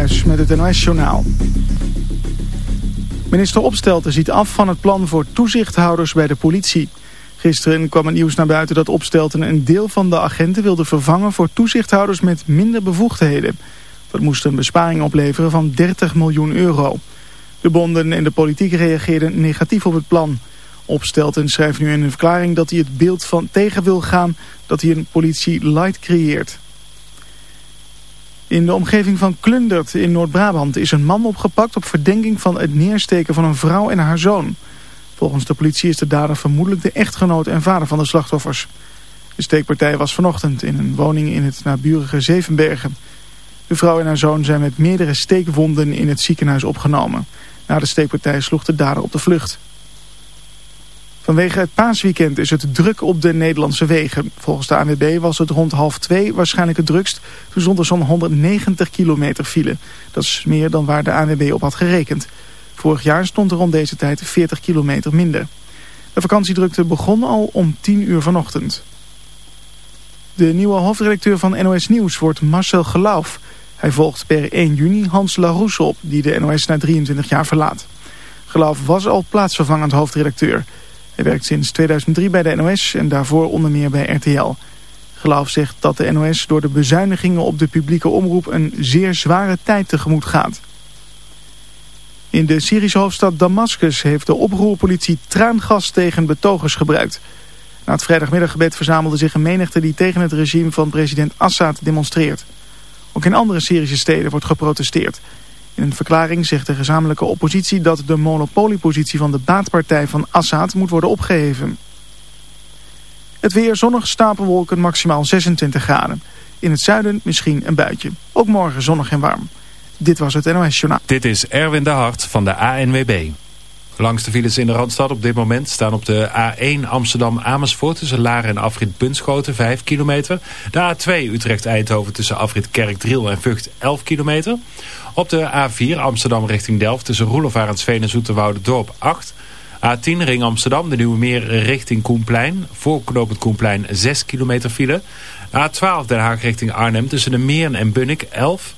Met het NOS-journaal. Minister Opstelten ziet af van het plan voor toezichthouders bij de politie. Gisteren kwam het nieuws naar buiten dat Opstelten een deel van de agenten wilde vervangen voor toezichthouders met minder bevoegdheden. Dat moest een besparing opleveren van 30 miljoen euro. De bonden en de politiek reageerden negatief op het plan. Opstelten schrijft nu in een verklaring dat hij het beeld van tegen wil gaan dat hij een politie light creëert. In de omgeving van Klundert in Noord-Brabant is een man opgepakt op verdenking van het neersteken van een vrouw en haar zoon. Volgens de politie is de dader vermoedelijk de echtgenoot en vader van de slachtoffers. De steekpartij was vanochtend in een woning in het naburige Zevenbergen. De vrouw en haar zoon zijn met meerdere steekwonden in het ziekenhuis opgenomen. Na de steekpartij sloeg de dader op de vlucht. Vanwege het paasweekend is het druk op de Nederlandse wegen. Volgens de ANWB was het rond half twee waarschijnlijk het drukst. Toen stond er zo'n 190 kilometer file. Dat is meer dan waar de ANWB op had gerekend. Vorig jaar stond er rond deze tijd 40 kilometer minder. De vakantiedrukte begon al om 10 uur vanochtend. De nieuwe hoofdredacteur van NOS Nieuws wordt Marcel Gelauf. Hij volgt per 1 juni Hans Larousse op, die de NOS na 23 jaar verlaat. Gelauf was al plaatsvervangend hoofdredacteur... Hij werkt sinds 2003 bij de NOS en daarvoor onder meer bij RTL. Geloof zegt dat de NOS door de bezuinigingen op de publieke omroep een zeer zware tijd tegemoet gaat. In de Syrische hoofdstad Damascus heeft de oproerpolitie traangas tegen betogers gebruikt. Na het vrijdagmiddaggebed verzamelde zich een menigte die tegen het regime van president Assad demonstreert. Ook in andere Syrische steden wordt geprotesteerd. In een verklaring zegt de gezamenlijke oppositie dat de monopoliepositie van de baatpartij van Assad moet worden opgeheven. Het weer zonnig, stapelwolken, maximaal 26 graden. In het zuiden misschien een buitje. Ook morgen zonnig en warm. Dit was het NOS Journaal. Dit is Erwin de Hart van de ANWB. Langs de files in de Randstad op dit moment staan op de A1 Amsterdam-Amersfoort... tussen Laren en Afrit Bunschoten 5 kilometer. De A2 Utrecht-Eindhoven tussen Afrit Kerkdriel en Vught 11 kilometer. Op de A4 Amsterdam richting Delft tussen Roelofarensveen en Zoeterwoude Dorp 8. A10 Ring Amsterdam, de Nieuwe Meer richting Koenplein. Voor knooppunt Koenplein 6 kilometer file. A12 Den Haag richting Arnhem tussen de Meeren en Bunnik 11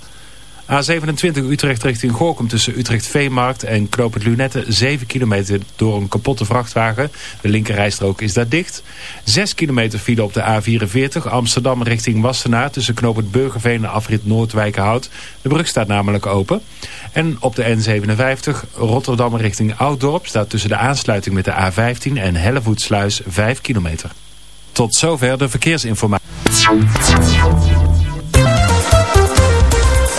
A27 Utrecht richting Gorkum tussen Utrecht Veemarkt en Knoopend Lunette 7 kilometer door een kapotte vrachtwagen. De linkerrijstrook is daar dicht. 6 kilometer file op de A44 Amsterdam richting Wassenaar tussen Knoopend Burgerveen en afrit Noordwijkerhout. De brug staat namelijk open. En op de N57 Rotterdam richting Ouddorp staat tussen de aansluiting met de A15 en Hellevoetsluis 5 kilometer. Tot zover de verkeersinformatie.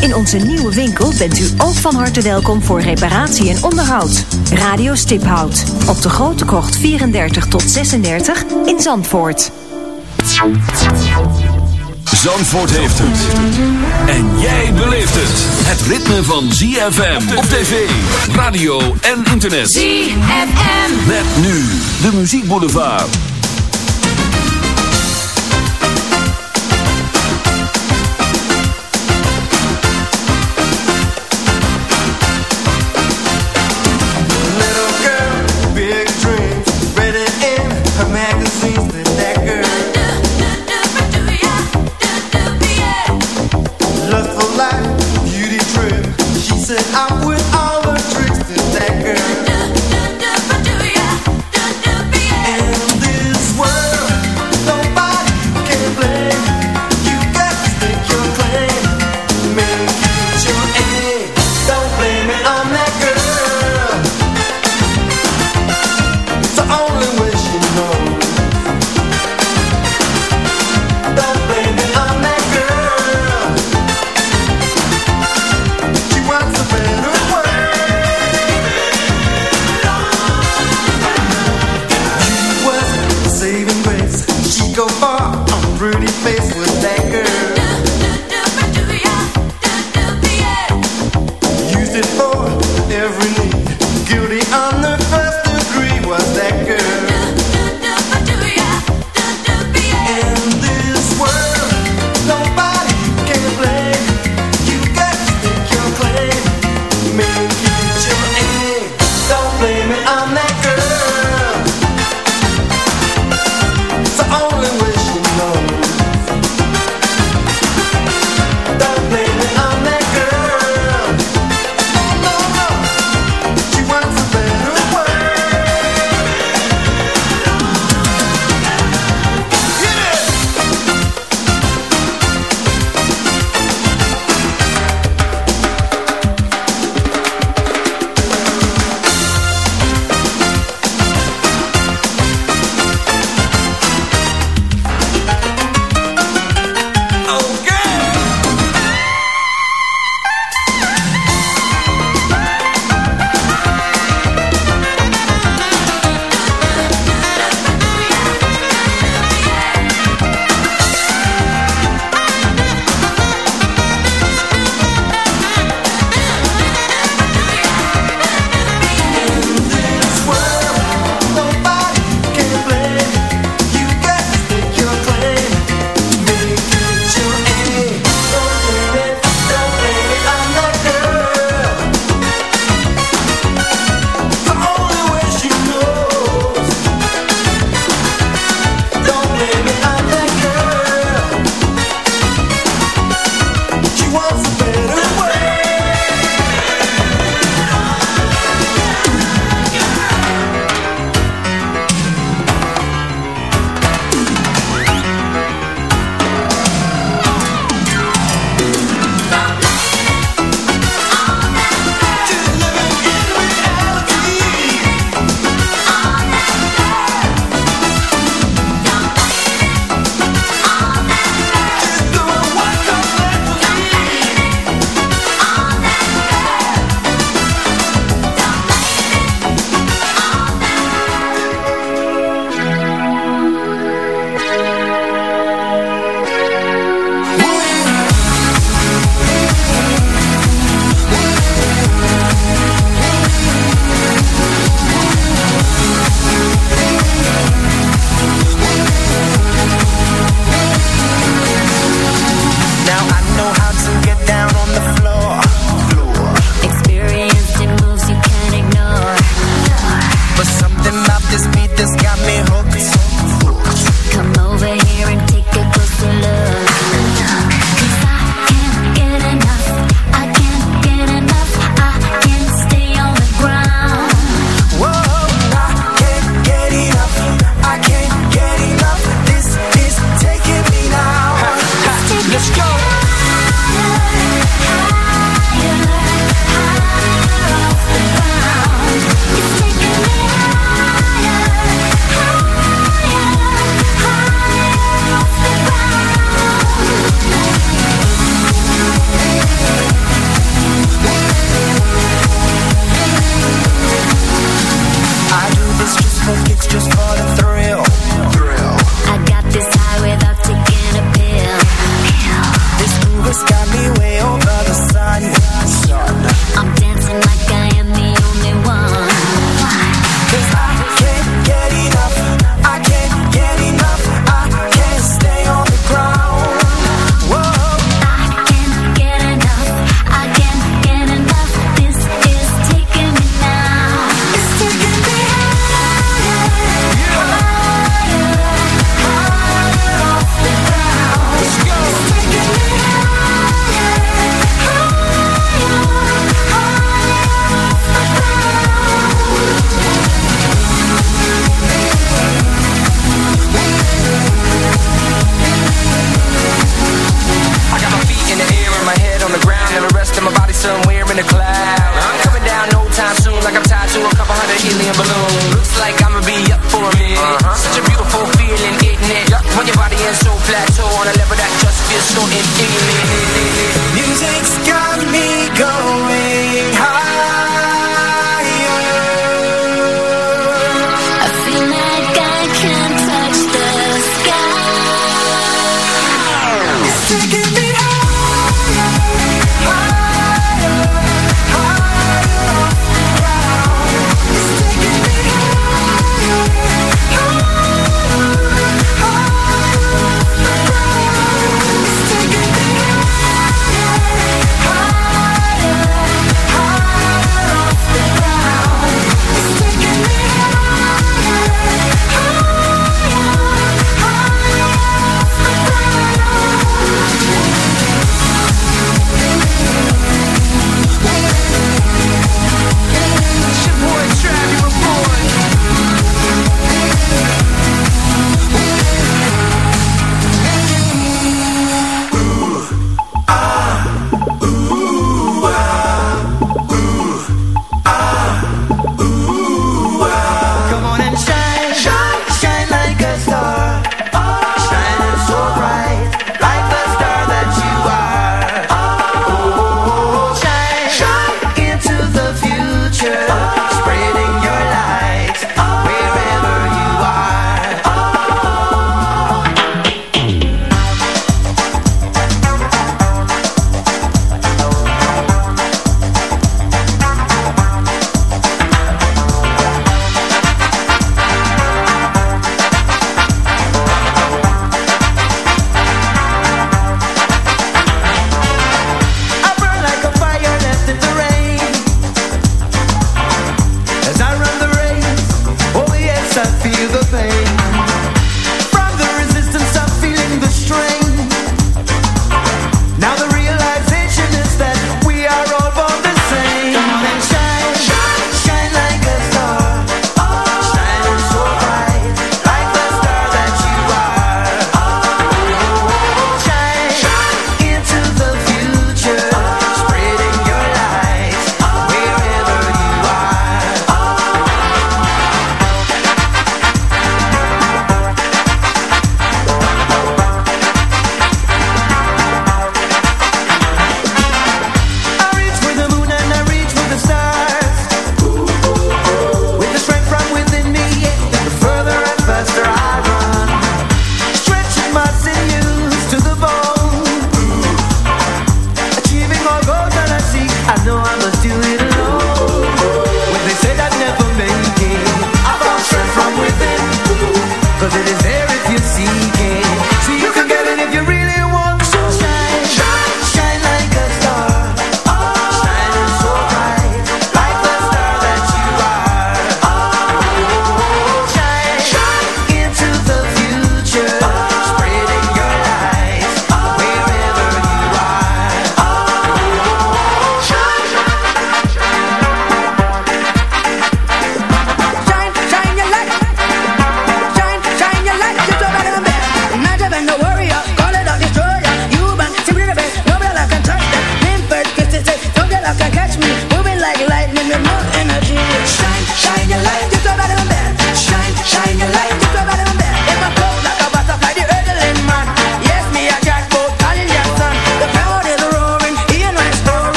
In onze nieuwe winkel bent u ook van harte welkom voor reparatie en onderhoud. Radio Stiphout op de Grote Krocht 34 tot 36 in Zandvoort. Zandvoort. Zandvoort heeft het. En jij beleeft het. Het ritme van ZFM op tv, radio en internet. ZFM. Met nu de muziekboulevard.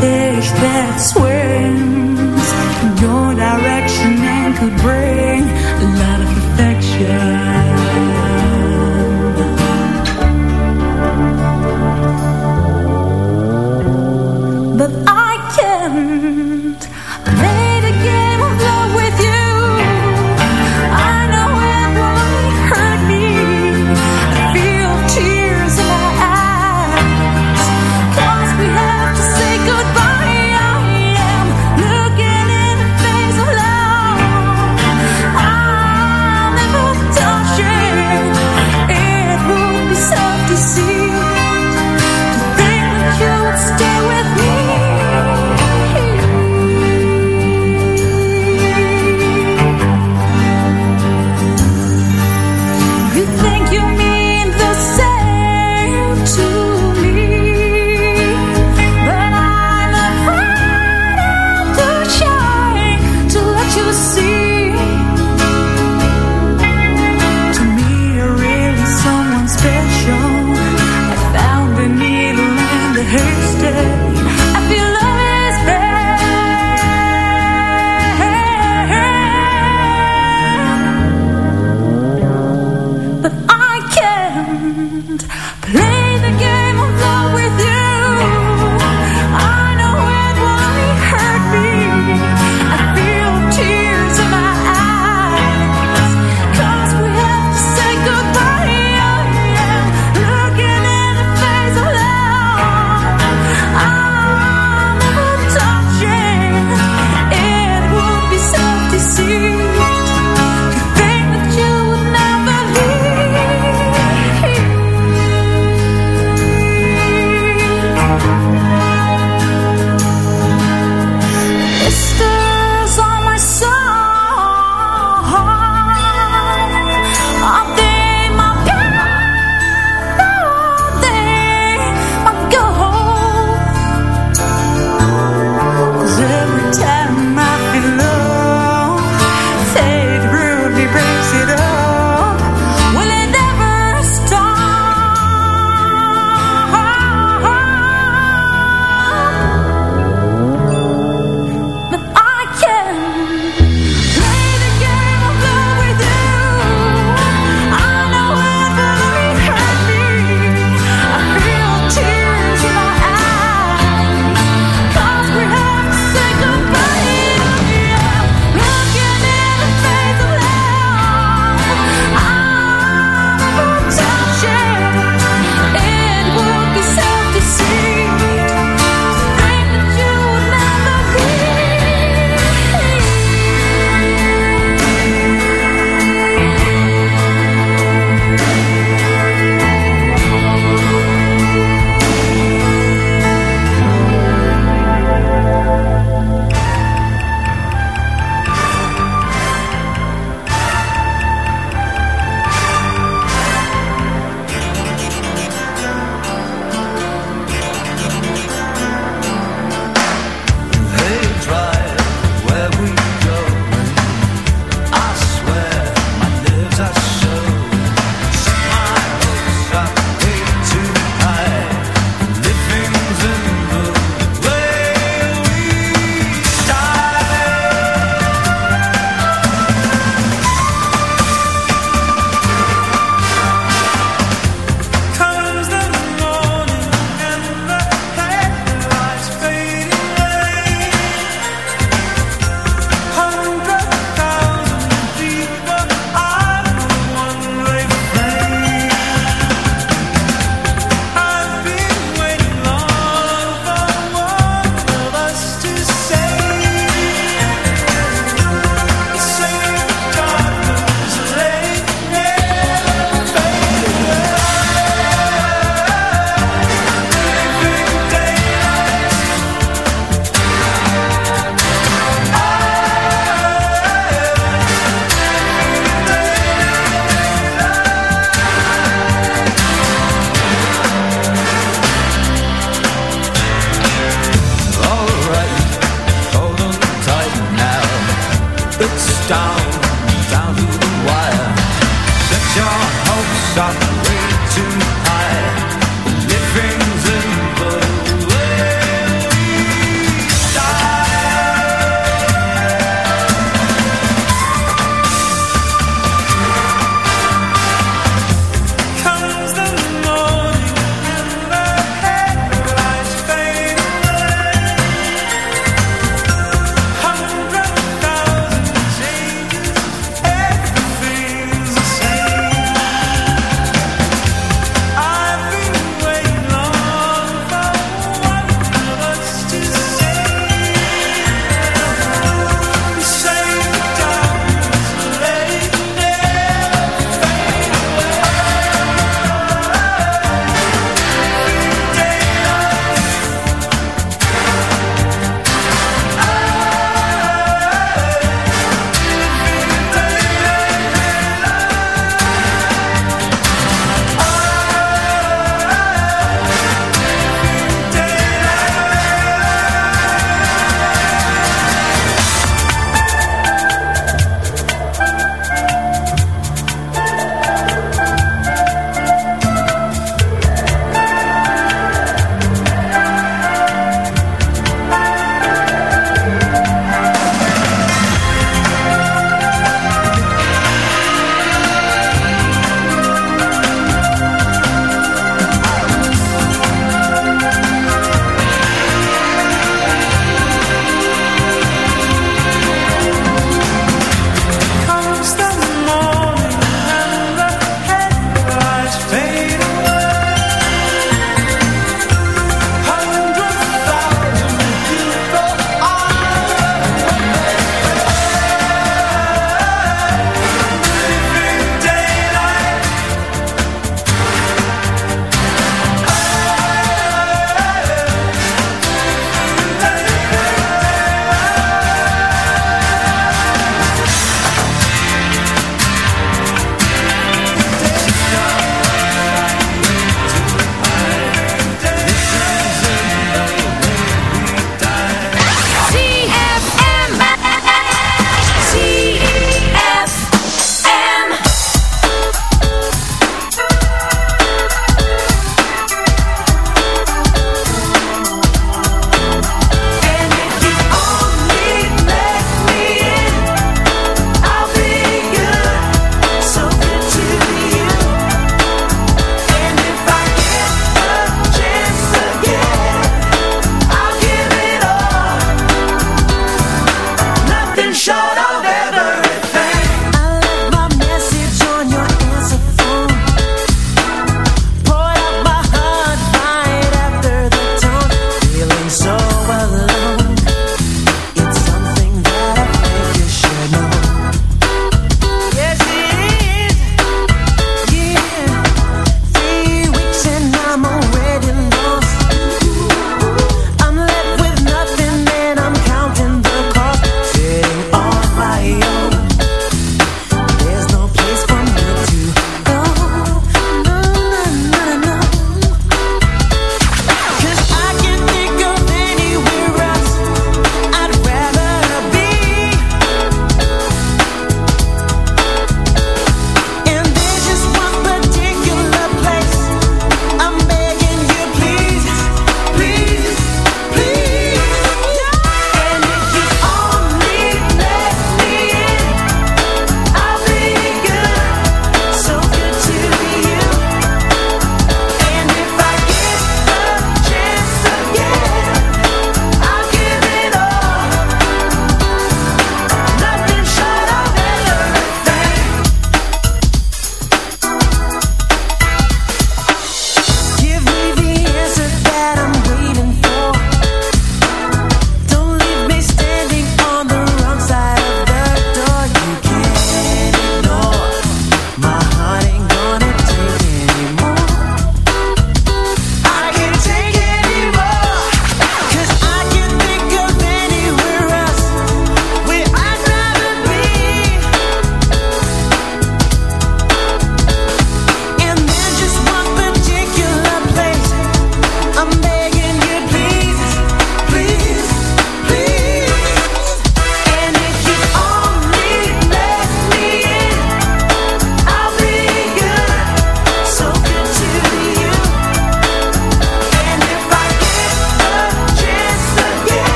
verdicht werd. Swear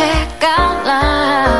Checkout line.